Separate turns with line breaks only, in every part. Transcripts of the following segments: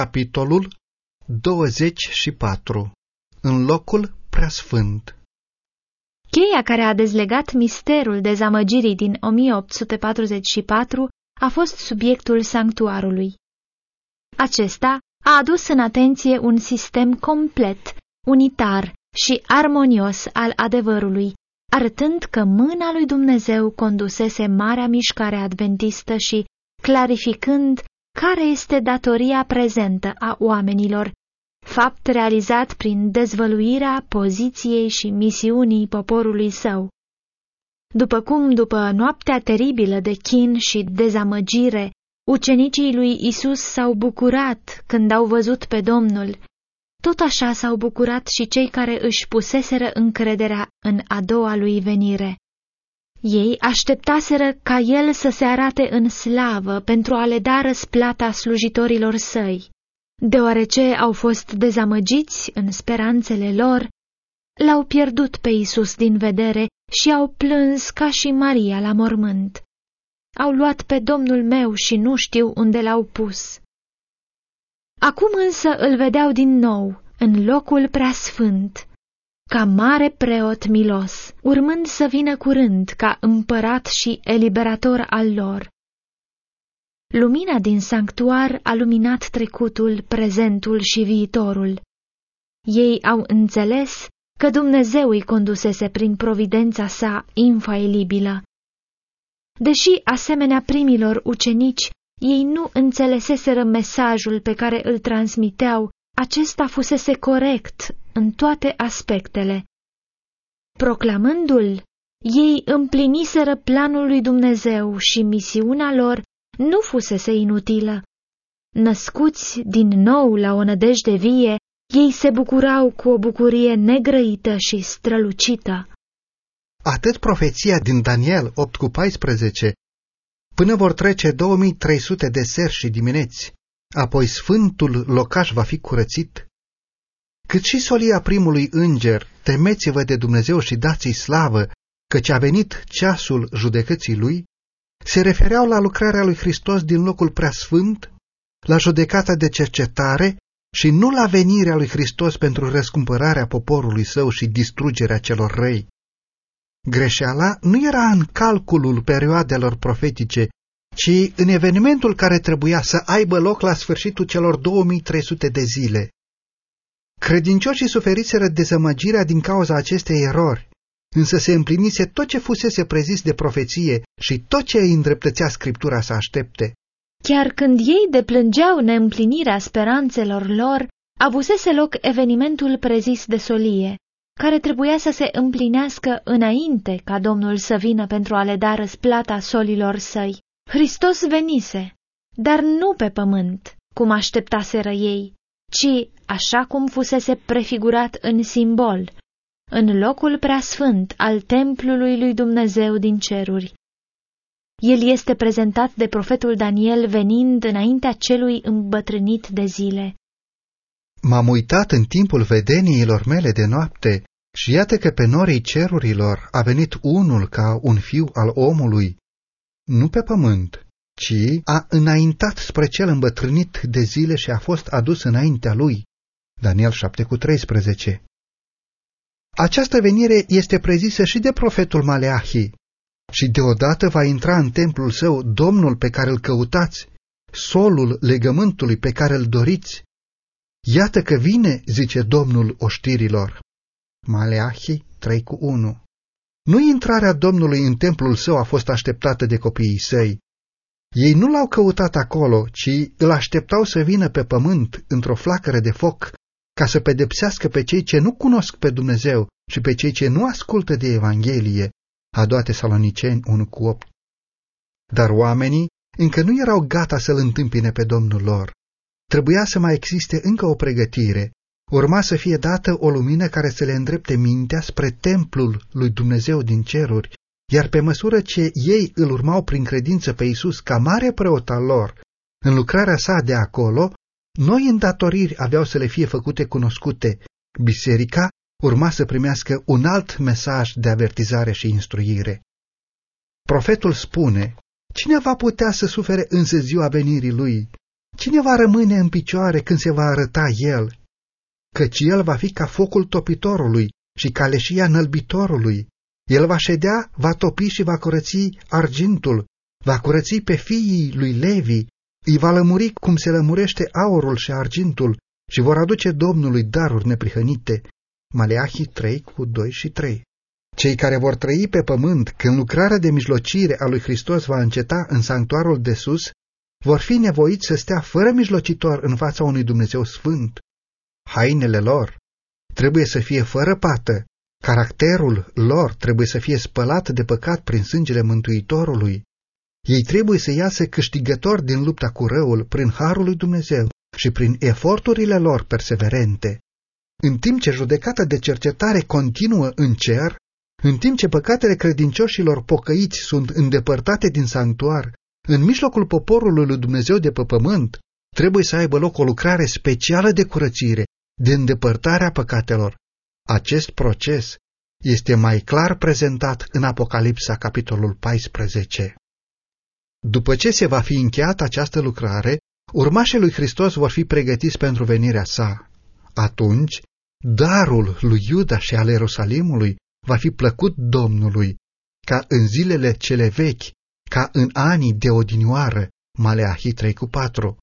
Capitolul 24 În locul preasfânt
Cheia care a dezlegat misterul dezamăgirii din 1844 a fost subiectul sanctuarului. Acesta a adus în atenție un sistem complet, unitar și armonios al adevărului, arătând că mâna lui Dumnezeu condusese marea mișcare adventistă și clarificând care este datoria prezentă a oamenilor, fapt realizat prin dezvăluirea poziției și misiunii poporului său. După cum, după noaptea teribilă de chin și dezamăgire, ucenicii lui Isus s-au bucurat când au văzut pe Domnul, tot așa s-au bucurat și cei care își puseseră încrederea în a doua lui venire. Ei așteptaseră ca el să se arate în slavă pentru a le da răsplata slujitorilor săi. Deoarece au fost dezamăgiți în speranțele lor, l-au pierdut pe Isus din vedere și au plâns ca și Maria la mormânt. Au luat pe Domnul meu și nu știu unde l-au pus. Acum însă îl vedeau din nou, în locul preasfânt, ca mare preot milos, urmând să vină curând ca împărat și eliberator al lor. Lumina din sanctuar a luminat trecutul, prezentul și viitorul. Ei au înțeles că Dumnezeu îi condusese prin providența sa infailibilă. Deși, asemenea primilor ucenici, ei nu înțeleseseră mesajul pe care îl transmiteau, acesta fusese corect în toate aspectele. Proclamându-l, ei împliniseră planul lui Dumnezeu și misiunea lor nu fusese inutilă. Născuți din nou la o nădejde vie, ei se bucurau cu o bucurie negrăită și strălucită.
Atât profeția din Daniel 8 cu 14, până vor trece 2300 de seri și dimineți, apoi sfântul locaș va fi curățit, cât și solia primului înger, temeți-vă de Dumnezeu și dați-i slavă, căci a venit ceasul judecății lui, se refereau la lucrarea lui Hristos din locul preasfânt, la judecata de cercetare și nu la venirea lui Hristos pentru răscumpărarea poporului său și distrugerea celor răi. Greșeala nu era în calculul perioadelor profetice, ci în evenimentul care trebuia să aibă loc la sfârșitul celor 2300 de zile. Credincioșii suferiseră dezamăgirea din cauza acestei erori, însă se împlinise tot ce fusese prezis de profeție și tot ce îi îndreptățea Scriptura să aștepte.
Chiar când ei deplângeau neîmplinirea speranțelor lor, avusese loc evenimentul prezis de solie, care trebuia să se împlinească înainte ca Domnul să vină pentru a le da răsplata solilor săi. Hristos venise, dar nu pe pământ, cum așteptaseră ei, ci așa cum fusese prefigurat în simbol, în locul preasfânt al templului lui Dumnezeu din ceruri. El este prezentat de profetul Daniel venind înaintea celui îmbătrânit de zile.
M-am uitat în timpul vedeniilor mele de noapte și iată că pe norii cerurilor a venit unul ca un fiu al omului, nu pe pământ, ci a înaintat spre cel îmbătrânit de zile și a fost adus înaintea lui. Daniel 7 cu 13 Această venire este prezisă și de profetul Maleahi. Și deodată va intra în templul său Domnul pe care îl căutați, solul legământului pe care îl doriți. Iată că vine, zice Domnul oștirilor. Maleahi 3 cu 1 Nu intrarea Domnului în templul său a fost așteptată de copiii săi. Ei nu l-au căutat acolo, ci îl așteptau să vină pe pământ într-o flacără de foc ca să pedepsească pe cei ce nu cunosc pe Dumnezeu și pe cei ce nu ascultă de Evanghelie, a doate Saloniceni 1 cu 8. Dar oamenii încă nu erau gata să-L întâmpine pe Domnul lor. Trebuia să mai existe încă o pregătire. Urma să fie dată o lumină care să le îndrepte mintea spre templul lui Dumnezeu din ceruri, iar pe măsură ce ei îl urmau prin credință pe Isus ca mare preot al lor, în lucrarea sa de acolo, noi îndatoriri aveau să le fie făcute cunoscute. Biserica urma să primească un alt mesaj de avertizare și instruire. Profetul spune, cine va putea să sufere însă ziua venirii lui? Cine va rămâne în picioare când se va arăta el? Căci el va fi ca focul topitorului și ca leșia nălbitorului. El va ședea, va topi și va curăți argintul, va curăți pe fiii lui Levi, îi va lămuri cum se lămurește aurul și argintul și vor aduce Domnului daruri neprihănite. Maleahii 3 cu 2 și 3 Cei care vor trăi pe pământ când lucrarea de mijlocire a lui Hristos va înceta în sanctuarul de sus, vor fi nevoiți să stea fără mijlocitor în fața unui Dumnezeu sfânt. Hainele lor trebuie să fie fără pată, caracterul lor trebuie să fie spălat de păcat prin sângele Mântuitorului. Ei trebuie să iasă câștigători din lupta cu răul prin harul lui Dumnezeu și prin eforturile lor perseverente. În timp ce judecata de cercetare continuă în cer, în timp ce păcatele credincioșilor pocăiți sunt îndepărtate din sanctuar, în mijlocul poporului lui Dumnezeu de pe pământ, trebuie să aibă loc o lucrare specială de curățire, de îndepărtare a păcatelor. Acest proces este mai clar prezentat în Apocalipsa, capitolul 14. După ce se va fi încheiat această lucrare, urmașii lui Hristos vor fi pregătiți pentru venirea sa. Atunci, darul lui Iuda și al Ierusalimului va fi plăcut Domnului, ca în zilele cele vechi, ca în anii de odinioară, Maleahii 3 cu 4.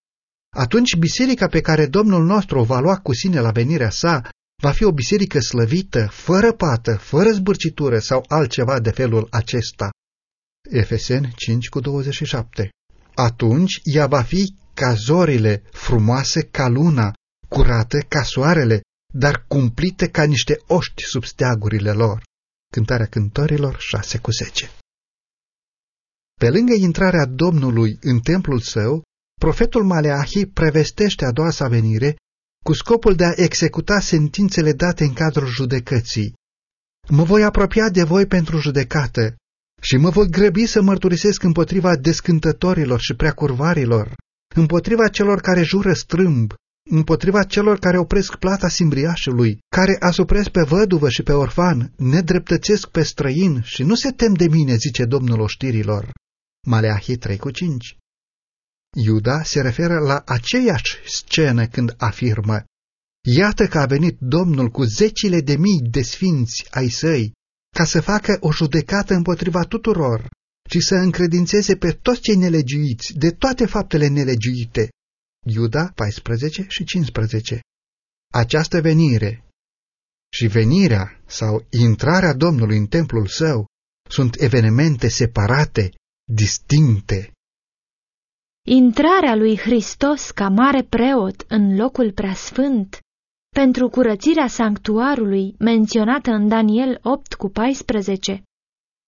Atunci biserica pe care Domnul nostru o va lua cu sine la venirea sa va fi o biserică slăvită, fără pată, fără zbârcitură sau altceva de felul acesta. Efeseni 5 cu 27 Atunci ea va fi ca zorile, frumoase ca luna, curată ca soarele, dar cumplite ca niște oști sub steagurile lor. Cântarea cântărilor 6 cu 10 Pe lângă intrarea Domnului în templul său, profetul Maleahi prevestește a doua sa venire cu scopul de a executa sentințele date în cadrul judecății. Mă voi apropia de voi pentru judecată și mă voi grăbi să mărturisesc împotriva descântătorilor și preacurvarilor, împotriva celor care jură strâmb, împotriva celor care opresc plata simbriașului, care asupresc pe văduvă și pe orfan, nedreptățesc pe străin și nu se tem de mine, zice Domnul oștirilor. Maleahii 3 cu 5 Iuda se referă la aceeași scenă când afirmă Iată că a venit Domnul cu zecile de mii de sfinți ai săi, ca să facă o judecată împotriva tuturor, ci să încredințeze pe toți cei nelegiuiți de toate faptele nelegiuite. Iuda 14 și 15 Această venire și venirea sau intrarea Domnului în templul său sunt evenimente separate, distincte.
Intrarea lui Hristos ca mare preot în locul preasfânt pentru curățirea sanctuarului menționată în Daniel 8 cu 14,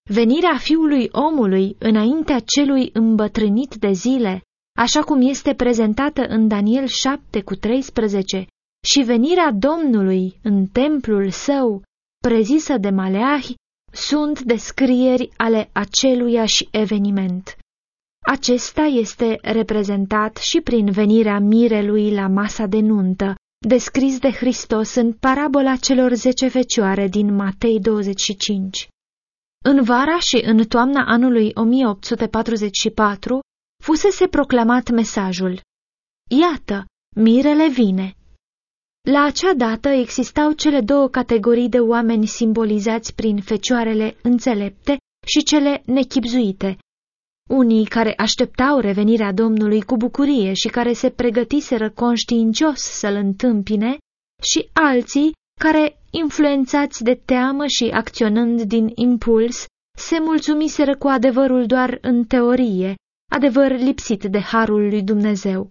venirea fiului omului înaintea celui îmbătrânit de zile, așa cum este prezentată în Daniel 7 cu 13, și venirea Domnului în templul său, prezisă de Maleahi, sunt descrieri ale aceluiași eveniment. Acesta este reprezentat și prin venirea mirelui la masa de nuntă, descris de Hristos în parabola celor zece fecioare din Matei 25. În vara și în toamna anului 1844 fusese proclamat mesajul Iată, mirele vine! La acea dată existau cele două categorii de oameni simbolizați prin fecioarele înțelepte și cele nechipzuite, unii care așteptau revenirea Domnului cu bucurie și care se pregătiseră conștiincios să-l întâmpine, și alții care, influențați de teamă și acționând din impuls, se mulțumiseră cu adevărul doar în teorie, adevăr lipsit de harul lui Dumnezeu.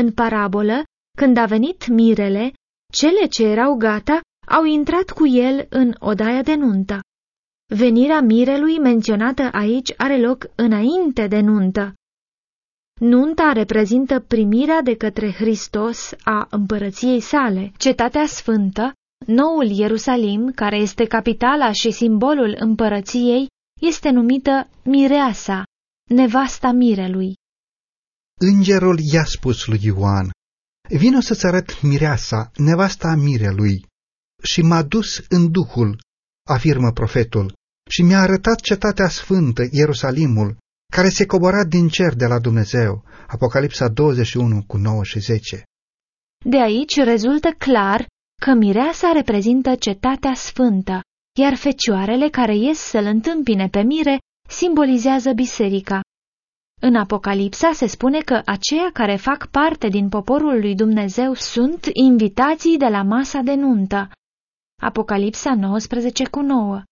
În parabolă, când a venit mirele, cele ce erau gata au intrat cu el în odaia de nuntă. Venirea mirelui menționată aici are loc înainte de nuntă. Nunta reprezintă primirea de către Hristos a împărăției sale, cetatea sfântă, noul Ierusalim, care este capitala și simbolul împărăției, este numită Mireasa, nevasta mirelui.
Îngerul i-a spus lui Ioan, Vino să-ți arăt mireasa, nevasta mirelui. Și m-a dus în duhul, afirmă profetul, și mi-a arătat cetatea sfântă, Ierusalimul, care se cobora din cer de la Dumnezeu. Apocalipsa 21 cu 9 și 10.
De aici rezultă clar că mireasa reprezintă cetatea sfântă, iar fecioarele care ies să-l întâmpine pe mire simbolizează biserica. În Apocalipsa se spune că aceia care fac parte din poporul lui Dumnezeu sunt invitații de la masa de nuntă. Apocalipsa 19 cu 9.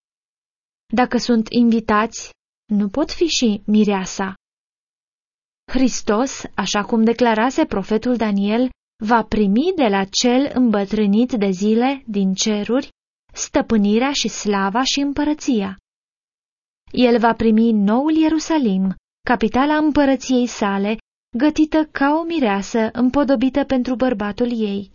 Dacă sunt invitați, nu pot fi și mireasa. Hristos, așa cum declarase profetul Daniel, va primi de la cel îmbătrânit de zile din ceruri stăpânirea și slava și împărăția. El va primi noul Ierusalim, capitala împărăției sale, gătită ca o mireasă împodobită pentru bărbatul ei.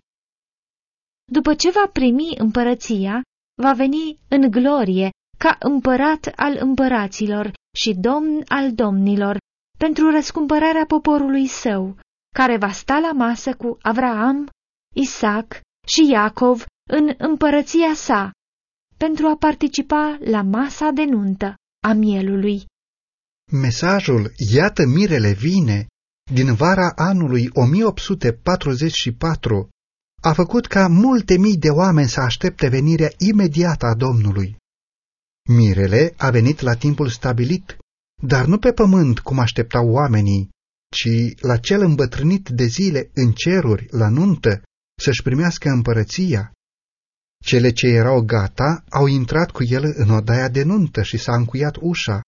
După ce va primi împărăția, va veni în glorie ca împărat al împăraților și domn al domnilor, pentru răscumpărarea poporului său, care va sta la masă cu Avraam, Isaac și Iacov în împărăția sa, pentru a participa la masa de nuntă a mielului.
Mesajul Iată mirele vine din vara anului 1844 a făcut ca multe mii de oameni să aștepte venirea imediată a Domnului. Mirele a venit la timpul stabilit, dar nu pe pământ cum așteptau oamenii, ci la cel îmbătrânit de zile în ceruri, la nuntă, să-și primească împărăția. Cele ce erau gata au intrat cu el în odaia de nuntă și s-a încuiat ușa.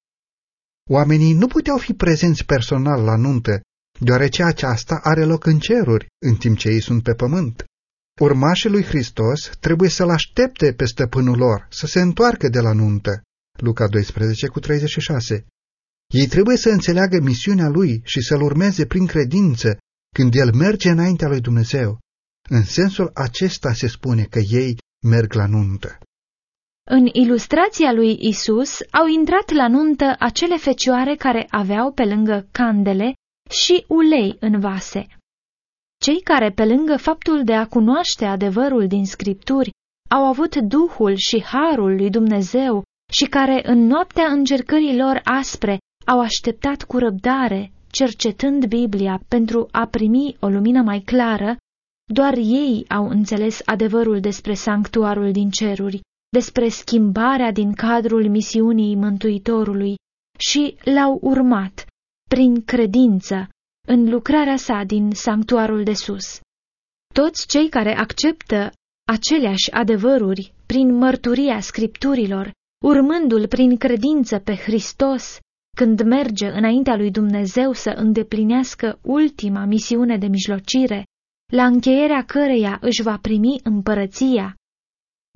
Oamenii nu puteau fi prezenți personal la nuntă, deoarece aceasta are loc în ceruri, în timp ce ei sunt pe pământ. Urmașii lui Hristos trebuie să-l aștepte pe stăpânul lor, să se întoarcă de la nuntă. Luca 12 cu 36 Ei trebuie să înțeleagă misiunea lui și să-l urmeze prin credință când el merge înaintea lui Dumnezeu. În sensul acesta se spune că ei merg la nuntă.
În ilustrația lui Isus au intrat la nuntă acele fecioare care aveau pe lângă candele și ulei în vase. Cei care, pe lângă faptul de a cunoaște adevărul din scripturi, au avut Duhul și Harul lui Dumnezeu și care, în noaptea încercărilor aspre, au așteptat cu răbdare, cercetând Biblia pentru a primi o lumină mai clară, doar ei au înțeles adevărul despre sanctuarul din ceruri, despre schimbarea din cadrul misiunii Mântuitorului și l-au urmat, prin credință, în lucrarea sa din sanctuarul de sus. Toți cei care acceptă aceleași adevăruri prin mărturia scripturilor, urmându-l prin credință pe Hristos, când merge înaintea lui Dumnezeu să îndeplinească ultima misiune de mijlocire, la încheierea căreia își va primi împărăția,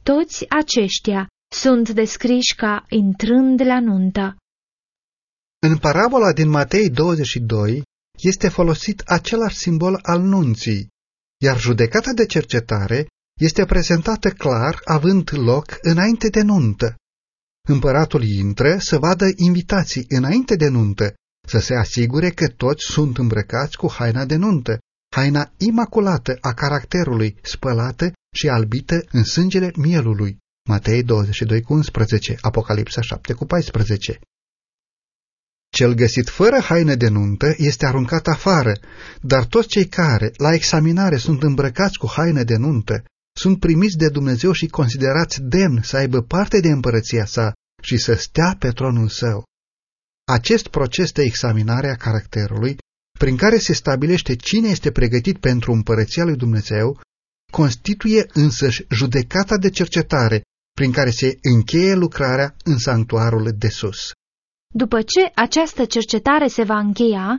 toți aceștia sunt descriși ca intrând la nuntă.
În parabola din Matei 22 este folosit același simbol al nunții, iar judecata de cercetare este prezentată clar având loc înainte de nuntă. Împăratul intră să vadă invitații înainte de nuntă, să se asigure că toți sunt îmbrăcați cu haina de nuntă, haina imaculată a caracterului, spălată și albită în sângele mielului. Matei 22 cu 11, Apocalipsa 7 cu 14. Cel găsit fără haine de nuntă este aruncat afară, dar toți cei care, la examinare, sunt îmbrăcați cu haine de nuntă, sunt primiți de Dumnezeu și considerați demn să aibă parte de împărăția sa și să stea pe tronul său. Acest proces de examinare a caracterului, prin care se stabilește cine este pregătit pentru împărăția lui Dumnezeu, constituie însăși judecata de cercetare prin care se încheie lucrarea în sanctuarul de sus.
După ce această cercetare se va încheia,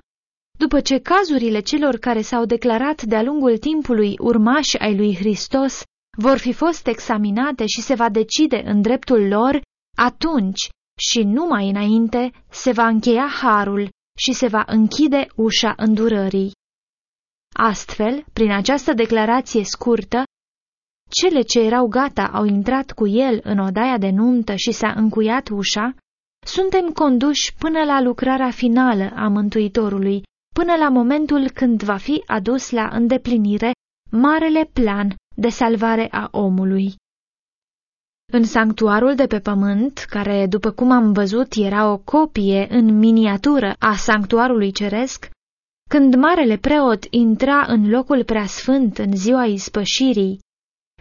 după ce cazurile celor care s-au declarat de-a lungul timpului urmași ai lui Hristos vor fi fost examinate și se va decide în dreptul lor, atunci și numai înainte se va încheia harul și se va închide ușa îndurării. Astfel, prin această declarație scurtă, cele ce erau gata au intrat cu el în odaia de nuntă și s-a încuiat ușa, suntem conduși până la lucrarea finală a Mântuitorului, până la momentul când va fi adus la îndeplinire marele plan de salvare a omului. În sanctuarul de pe pământ, care, după cum am văzut, era o copie în miniatură a sanctuarului ceresc, când marele preot intra în locul preasfânt în ziua ispășirii,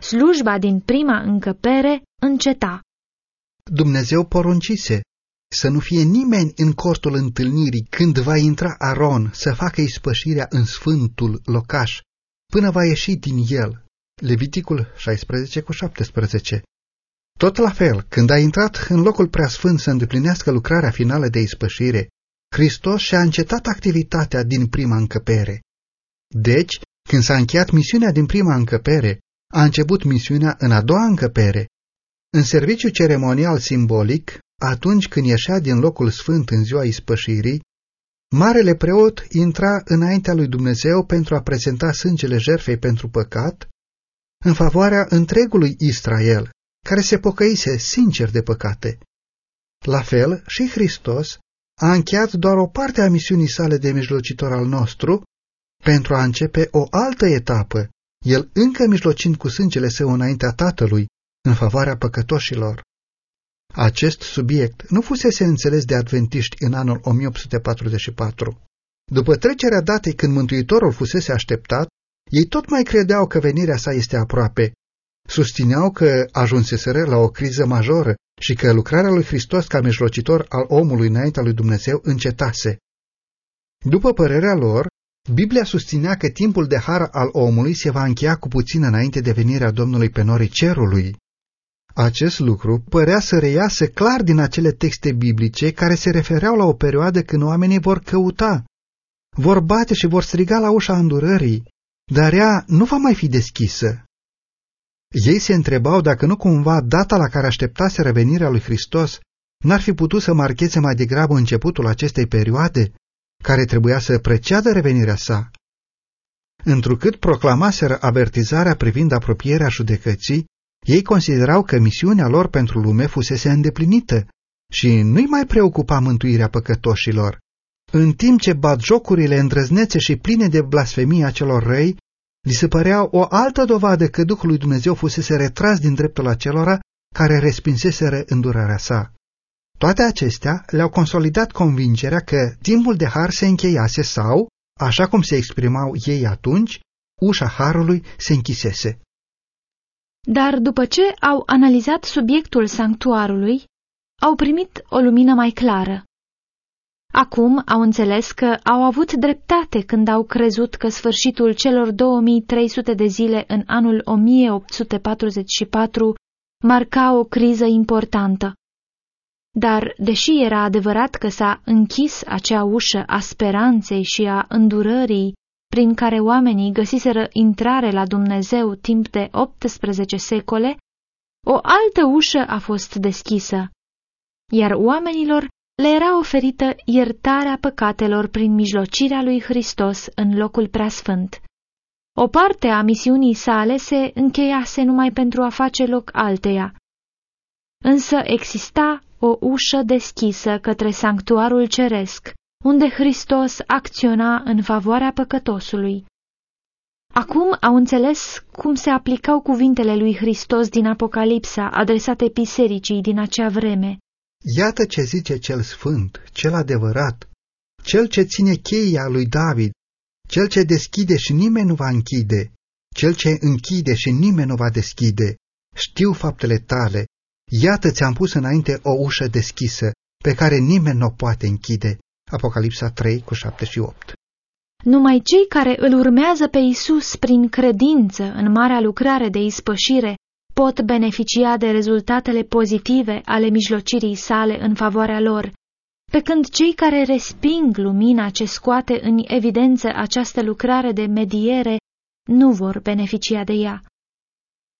slujba din prima încăpere înceta.
Dumnezeu poruncise să nu fie nimeni în cortul întâlnirii când va intra Aron să facă ispășirea în sfântul locaș, până va ieși din el. Leviticul 16 cu 17 Tot la fel, când a intrat în locul preasfânt să îndeplinească lucrarea finală de ispășire, Hristos și-a încetat activitatea din prima încăpere. Deci, când s-a încheiat misiunea din prima încăpere, a început misiunea în a doua încăpere. În serviciu ceremonial simbolic, atunci când ieșea din locul sfânt în ziua ispășirii, marele preot intra înaintea lui Dumnezeu pentru a prezenta sângele jerfei pentru păcat, în favoarea întregului Israel, care se pocăise sincer de păcate. La fel, și Hristos a încheiat doar o parte a misiunii sale de mijlocitor al nostru, pentru a începe o altă etapă, el încă mijlocind cu sângele său înaintea Tatălui, în favoarea păcătoșilor. Acest subiect nu fusese înțeles de adventiști în anul 1844. După trecerea datei când Mântuitorul fusese așteptat, ei tot mai credeau că venirea sa este aproape. Susțineau că ajunseseră la o criză majoră și că lucrarea lui Hristos ca mijlocitor al omului înaintea lui Dumnezeu încetase. După părerea lor, Biblia susținea că timpul de har al omului se va încheia cu puțin înainte de venirea Domnului pe norii cerului. Acest lucru părea să reiasă clar din acele texte biblice care se refereau la o perioadă când oamenii vor căuta, vor bate și vor striga la ușa îndurării, dar ea nu va mai fi deschisă. Ei se întrebau dacă nu cumva data la care așteptase revenirea lui Hristos n-ar fi putut să marcheze mai degrabă începutul acestei perioade, care trebuia să preceadă revenirea sa. Întrucât proclamaseră avertizarea privind apropierea judecății, ei considerau că misiunea lor pentru lume fusese îndeplinită și nu-i mai preocupa mântuirea păcătoșilor. În timp ce batjocurile îndrăznețe și pline de blasfemia celor răi, li se părea o altă dovadă că Duhul lui Dumnezeu fusese retras din dreptul acelora care respinseseră îndurarea sa. Toate acestea le-au consolidat convingerea că timpul de har se încheiase sau, așa cum se exprimau ei atunci, ușa harului se închisese.
Dar după ce au analizat subiectul sanctuarului, au primit o lumină mai clară. Acum au înțeles că au avut dreptate când au crezut că sfârșitul celor 2300 de zile în anul 1844 marca o criză importantă. Dar, deși era adevărat că s-a închis acea ușă a speranței și a îndurării prin care oamenii găsiseră intrare la Dumnezeu timp de 18 secole, o altă ușă a fost deschisă, iar oamenilor le era oferită iertarea păcatelor prin mijlocirea lui Hristos în locul preasfânt. O parte a misiunii sale se încheiase numai pentru a face loc alteia. Însă exista o ușă deschisă către sanctuarul ceresc, unde Hristos acționa în favoarea păcătosului. Acum au înțeles cum se aplicau cuvintele lui Hristos din Apocalipsa adresate bisericii din acea vreme.
Iată ce zice cel sfânt, cel adevărat, cel ce ține cheia lui David, cel ce deschide și nimeni nu va închide, cel ce închide și nimeni nu va deschide. Știu faptele tale, iată ți-am pus înainte o ușă deschisă, pe care nimeni nu o poate închide. Apocalipsa 3 cu 7 și 8.
Numai cei care îl urmează pe Isus prin credință în marea lucrare de ispășire pot beneficia de rezultatele pozitive ale mijlocirii sale în favoarea lor, pe când cei care resping lumina ce scoate în evidență această lucrare de mediere nu vor beneficia de ea.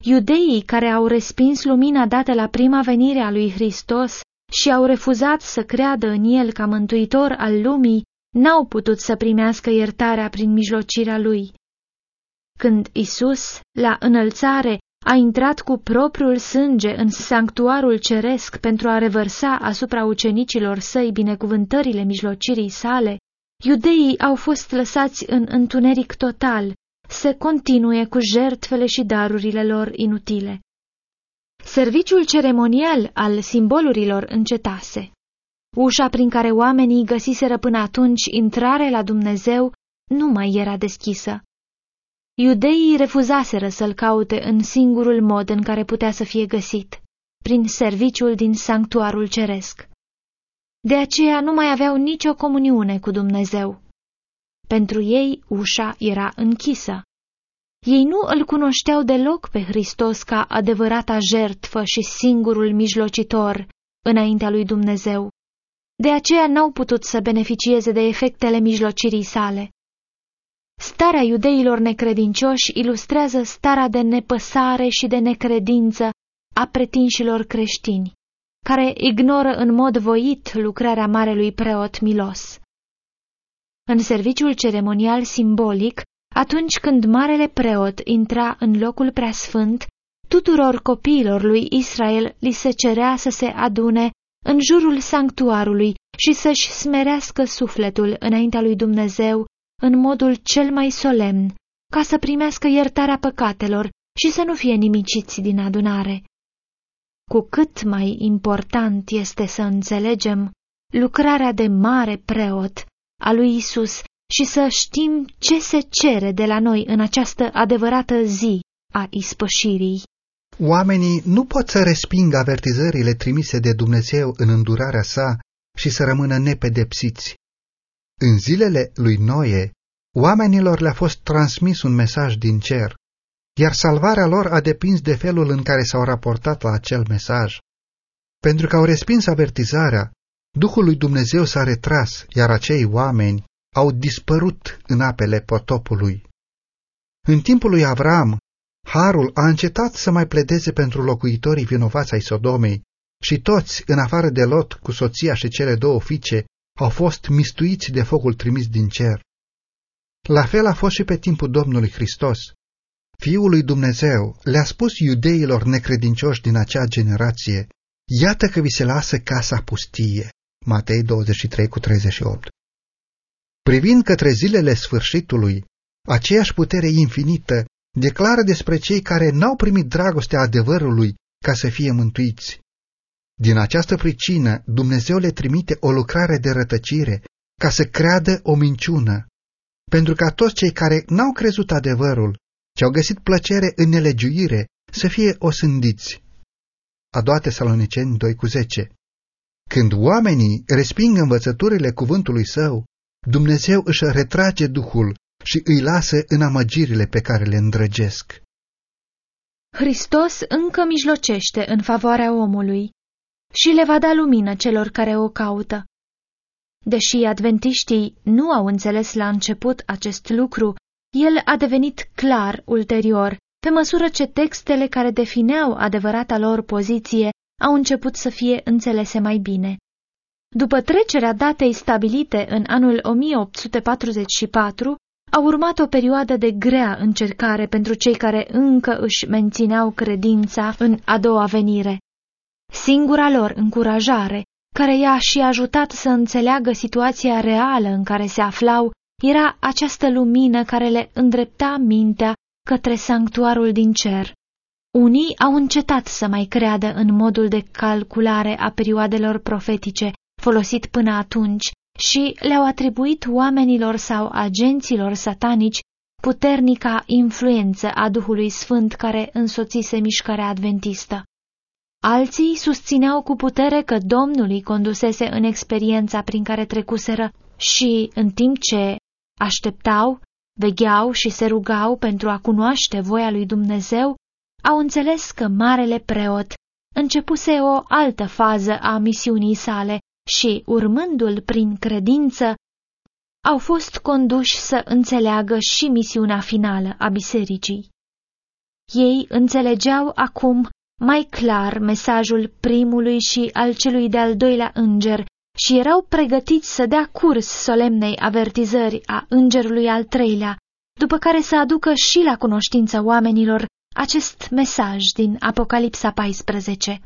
Iudeii care au respins lumina dată la prima venire a lui Hristos și au refuzat să creadă în el ca mântuitor al lumii, n-au putut să primească iertarea prin mijlocirea lui. Când Isus, la înălțare, a intrat cu propriul sânge în sanctuarul ceresc pentru a revărsa asupra ucenicilor săi binecuvântările mijlocirii sale, iudeii au fost lăsați în întuneric total, să continue cu jertfele și darurile lor inutile. Serviciul ceremonial al simbolurilor încetase. Ușa prin care oamenii găsiseră până atunci intrare la Dumnezeu nu mai era deschisă. Iudeii refuzaseră să-l caute în singurul mod în care putea să fie găsit, prin serviciul din sanctuarul ceresc. De aceea nu mai aveau nicio comuniune cu Dumnezeu. Pentru ei ușa era închisă. Ei nu îl cunoșteau deloc pe Hristos ca adevărata jertfă și singurul mijlocitor înaintea lui Dumnezeu. De aceea n-au putut să beneficieze de efectele mijlocirii sale. Starea iudeilor necredincioși ilustrează starea de nepăsare și de necredință a pretinșilor creștini, care ignoră în mod voit lucrarea marelui preot Milos. În serviciul ceremonial simbolic, atunci când marele preot intra în locul preasfânt, tuturor copiilor lui Israel li se cerea să se adune în jurul sanctuarului și să-și smerească sufletul înaintea lui Dumnezeu în modul cel mai solemn, ca să primească iertarea păcatelor și să nu fie nimiciți din adunare. Cu cât mai important este să înțelegem lucrarea de mare preot a lui Isus și să știm ce se cere de la noi în această adevărată zi a ispășirii.
Oamenii nu pot să respingă avertizările trimise de Dumnezeu în îndurarea sa și să rămână nepedepsiți. În zilele lui Noe, oamenilor le-a fost transmis un mesaj din cer, iar salvarea lor a depins de felul în care s-au raportat la acel mesaj. Pentru că au respins avertizarea, Duhul lui Dumnezeu s-a retras, iar acei oameni au dispărut în apele potopului. În timpul lui Avram, Harul a încetat să mai pledeze pentru locuitorii vinovați ai Sodomei și toți, în afară de Lot, cu soția și cele două fiice, au fost mistuiți de focul trimis din cer. La fel a fost și pe timpul Domnului Hristos. Fiul lui Dumnezeu le-a spus iudeilor necredincioși din acea generație, Iată că vi se lasă casa pustie. Matei 23 cu 38 Privind către zilele sfârșitului, aceeași putere infinită declară despre cei care n-au primit dragostea adevărului ca să fie mântuiți. Din această pricină, Dumnezeu le trimite o lucrare de rătăcire ca să creadă o minciună, pentru ca toți cei care n-au crezut adevărul, ci au găsit plăcere în nelegiuire, să fie osândiți. A doua Tesaloniceni 2 cu 10 Când oamenii resping învățăturile cuvântului său, Dumnezeu își retrage Duhul și îi lasă în amăgirile pe care le îndrăgesc.
Hristos încă mijlocește în favoarea omului și le va da lumină celor care o caută. Deși adventiștii nu au înțeles la început acest lucru, el a devenit clar ulterior, pe măsură ce textele care defineau adevărata lor poziție au început să fie înțelese mai bine. După trecerea datei stabilite în anul 1844, a urmat o perioadă de grea încercare pentru cei care încă își mențineau credința în a doua venire. Singura lor încurajare, care i-a și ajutat să înțeleagă situația reală în care se aflau, era această lumină care le îndrepta mintea către sanctuarul din cer. Unii au încetat să mai creadă în modul de calculare a perioadelor profetice folosit până atunci și le-au atribuit oamenilor sau agenților satanici puternica influență a Duhului Sfânt care însoțise mișcarea adventistă. Alții susțineau cu putere că Domnul îi condusese în experiența prin care trecuseră și, în timp ce așteptau, vegheau și se rugau pentru a cunoaște voia lui Dumnezeu, au înțeles că marele preot începuse o altă fază a misiunii sale și, urmându-l prin credință, au fost conduși să înțeleagă și misiunea finală a bisericii. Ei înțelegeau acum mai clar mesajul primului și al celui de-al doilea înger și erau pregătiți să dea curs solemnei avertizări a îngerului al treilea, după care să aducă și la cunoștința oamenilor acest mesaj din Apocalipsa 14.